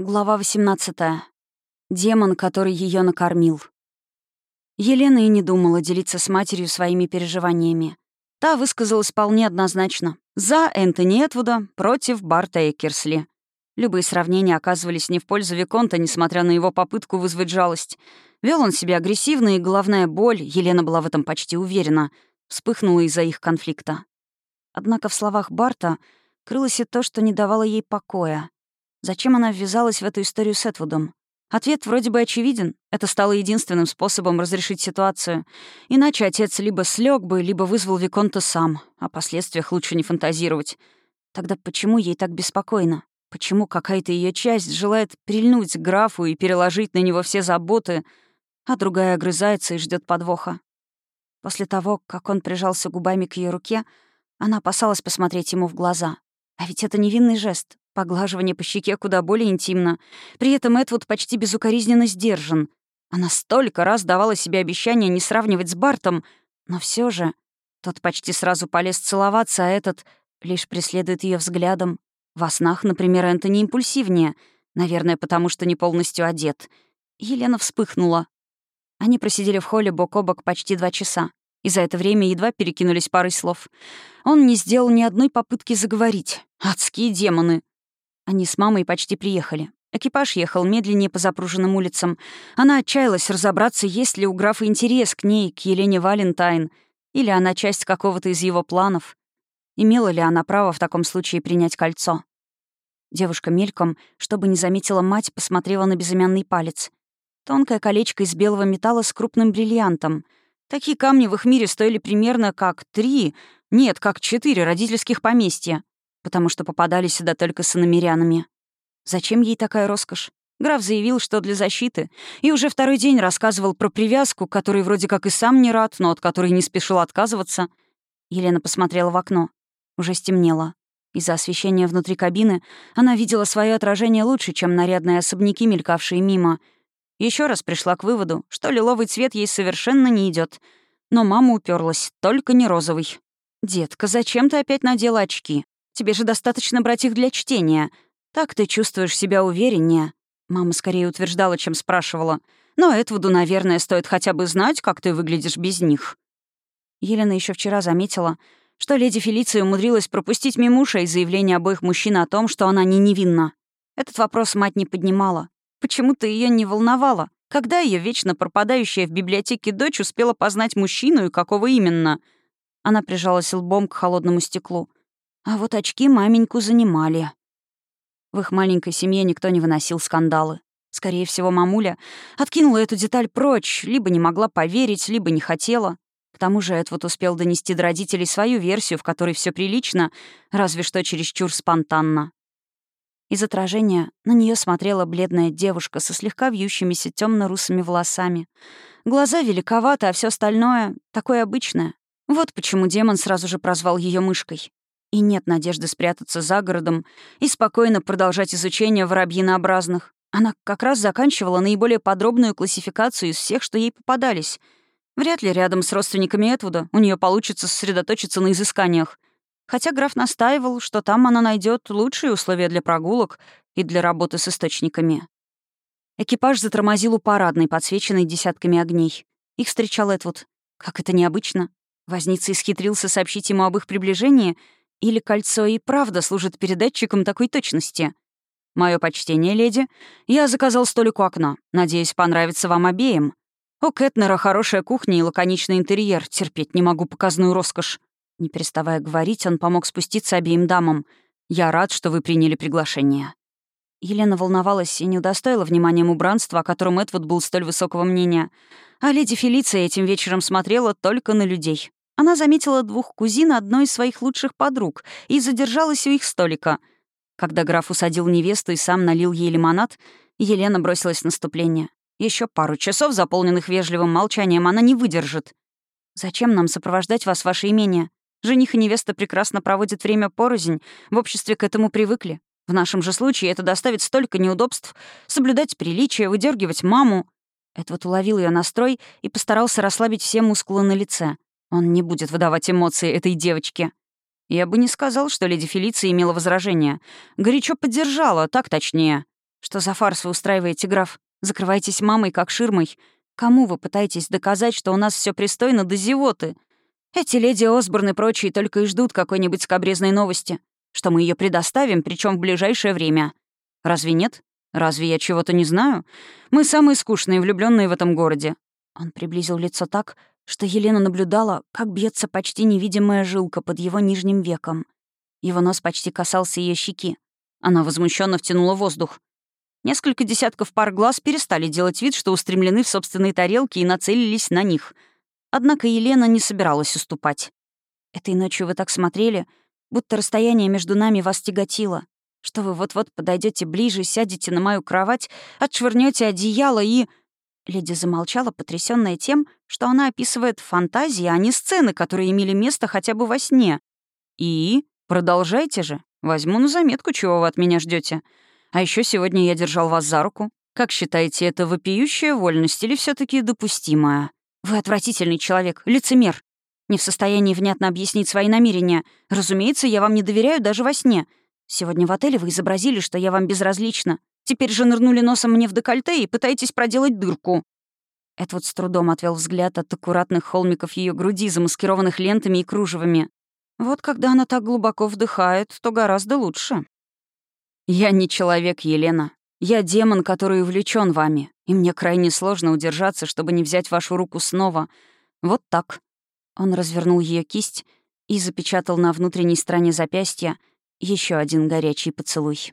Глава 18. Демон, который ее накормил. Елена и не думала делиться с матерью своими переживаниями. Та высказалась вполне однозначно. За Энтони Этвуда, против Барта Экерсли. Любые сравнения оказывались не в пользу Виконта, несмотря на его попытку вызвать жалость. Вел он себя агрессивно, и головная боль, Елена была в этом почти уверена, вспыхнула из-за их конфликта. Однако в словах Барта крылось и то, что не давало ей покоя — Зачем она ввязалась в эту историю с Этвудом? Ответ вроде бы очевиден. Это стало единственным способом разрешить ситуацию. Иначе отец либо слег бы, либо вызвал Виконта сам. О последствиях лучше не фантазировать. Тогда почему ей так беспокойно? Почему какая-то ее часть желает прильнуть к графу и переложить на него все заботы, а другая огрызается и ждет подвоха? После того, как он прижался губами к ее руке, она опасалась посмотреть ему в глаза. А ведь это невинный жест. Поглаживание по щеке куда более интимно. При этом Эдвуд почти безукоризненно сдержан. Она столько раз давала себе обещание не сравнивать с Бартом, но все же тот почти сразу полез целоваться, а этот лишь преследует ее взглядом. Во снах, например, Энтони импульсивнее, наверное, потому что не полностью одет. Елена вспыхнула. Они просидели в холле бок о бок почти два часа. И за это время едва перекинулись парой слов. Он не сделал ни одной попытки заговорить. Адские демоны. Они с мамой почти приехали. Экипаж ехал медленнее по запруженным улицам. Она отчаялась разобраться, есть ли у графа интерес к ней, к Елене Валентайн, или она часть какого-то из его планов. Имела ли она право в таком случае принять кольцо? Девушка мельком, чтобы не заметила мать, посмотрела на безымянный палец. Тонкое колечко из белого металла с крупным бриллиантом. Такие камни в их мире стоили примерно как три, нет, как четыре родительских поместья потому что попадали сюда только с иномерянами. Зачем ей такая роскошь? Граф заявил, что для защиты, и уже второй день рассказывал про привязку, который вроде как и сам не рад, но от которой не спешил отказываться. Елена посмотрела в окно. Уже стемнело. Из-за освещения внутри кабины она видела свое отражение лучше, чем нарядные особняки, мелькавшие мимо. Еще раз пришла к выводу, что лиловый цвет ей совершенно не идет. Но мама уперлась, только не розовый. «Детка, зачем ты опять надела очки?» Тебе же достаточно брать их для чтения. Так ты чувствуешь себя увереннее». Мама скорее утверждала, чем спрашивала. «Но Этвуду, наверное, стоит хотя бы знать, как ты выглядишь без них». Елена еще вчера заметила, что леди Фелиция умудрилась пропустить мимо ушей заявление обоих мужчин о том, что она не невинна. Этот вопрос мать не поднимала. Почему-то ее не волновало. Когда ее вечно пропадающая в библиотеке дочь успела познать мужчину и какого именно? Она прижалась лбом к холодному стеклу. А вот очки маменьку занимали. В их маленькой семье никто не выносил скандалы. Скорее всего, мамуля откинула эту деталь прочь, либо не могла поверить, либо не хотела. К тому же Эдвуд успел донести до родителей свою версию, в которой все прилично, разве что чересчур спонтанно. Из отражения на нее смотрела бледная девушка со слегка вьющимися темно русыми волосами. Глаза великоваты, а все остальное — такое обычное. Вот почему демон сразу же прозвал ее мышкой. И нет надежды спрятаться за городом и спокойно продолжать изучение воробьинообразных. Она как раз заканчивала наиболее подробную классификацию из всех, что ей попадались. Вряд ли рядом с родственниками Этвуда у нее получится сосредоточиться на изысканиях. Хотя граф настаивал, что там она найдет лучшие условия для прогулок и для работы с источниками. Экипаж затормозил у парадной, подсвеченной десятками огней. Их встречал Этвуд. Как это необычно. Возница исхитрился сообщить ему об их приближении — или кольцо и правда служит передатчиком такой точности? Мое почтение, леди. Я заказал столик у окна. Надеюсь, понравится вам обеим. У Кэтнера хорошая кухня и лаконичный интерьер. Терпеть не могу показную роскошь. Не переставая говорить, он помог спуститься обеим дамам. Я рад, что вы приняли приглашение. Елена волновалась и не удостоила вниманием убранства, о котором Эдвуд был столь высокого мнения. А леди Фелиция этим вечером смотрела только на людей. Она заметила двух кузин одной из своих лучших подруг и задержалась у их столика. Когда граф усадил невесту и сам налил ей лимонад, Елена бросилась в наступление. Еще пару часов, заполненных вежливым молчанием, она не выдержит. «Зачем нам сопровождать вас ваше имение? Жених и невеста прекрасно проводят время порознь, в обществе к этому привыкли. В нашем же случае это доставит столько неудобств. Соблюдать приличие, выдергивать маму». Эдвард уловил ее настрой и постарался расслабить все мускулы на лице. Он не будет выдавать эмоции этой девочке. Я бы не сказал, что леди Фелиция имела возражение. Горячо поддержала, так точнее. Что за фарс вы устраиваете, граф? Закрывайтесь мамой, как ширмой. Кому вы пытаетесь доказать, что у нас все пристойно до зевоты? Эти леди Осборн и прочие только и ждут какой-нибудь скобрезной новости, что мы ее предоставим, причем в ближайшее время. Разве нет? Разве я чего-то не знаю? Мы самые скучные влюбленные в этом городе». Он приблизил лицо так, что Елена наблюдала, как бьется почти невидимая жилка под его нижним веком. Его нос почти касался ее щеки. Она возмущенно втянула воздух. Несколько десятков пар глаз перестали делать вид, что устремлены в собственные тарелки и нацелились на них. Однако Елена не собиралась уступать. «Этой ночью вы так смотрели, будто расстояние между нами вас тяготило, что вы вот-вот подойдете ближе, сядете на мою кровать, отшвырнете одеяло и...» Леди замолчала, потрясённая тем, что она описывает фантазии, а не сцены, которые имели место хотя бы во сне. «И? Продолжайте же. Возьму на заметку, чего вы от меня ждете. А еще сегодня я держал вас за руку. Как считаете, это вопиющая вольность или все таки допустимая? Вы отвратительный человек, лицемер. Не в состоянии внятно объяснить свои намерения. Разумеется, я вам не доверяю даже во сне. Сегодня в отеле вы изобразили, что я вам безразлична. Теперь же нырнули носом мне в декольте и пытаетесь проделать дырку». Эдвард с трудом отвел взгляд от аккуратных холмиков ее груди, замаскированных лентами и кружевами. Вот когда она так глубоко вдыхает, то гораздо лучше. «Я не человек, Елена. Я демон, который увлечен вами, и мне крайне сложно удержаться, чтобы не взять вашу руку снова. Вот так». Он развернул ее кисть и запечатал на внутренней стороне запястья еще один горячий поцелуй.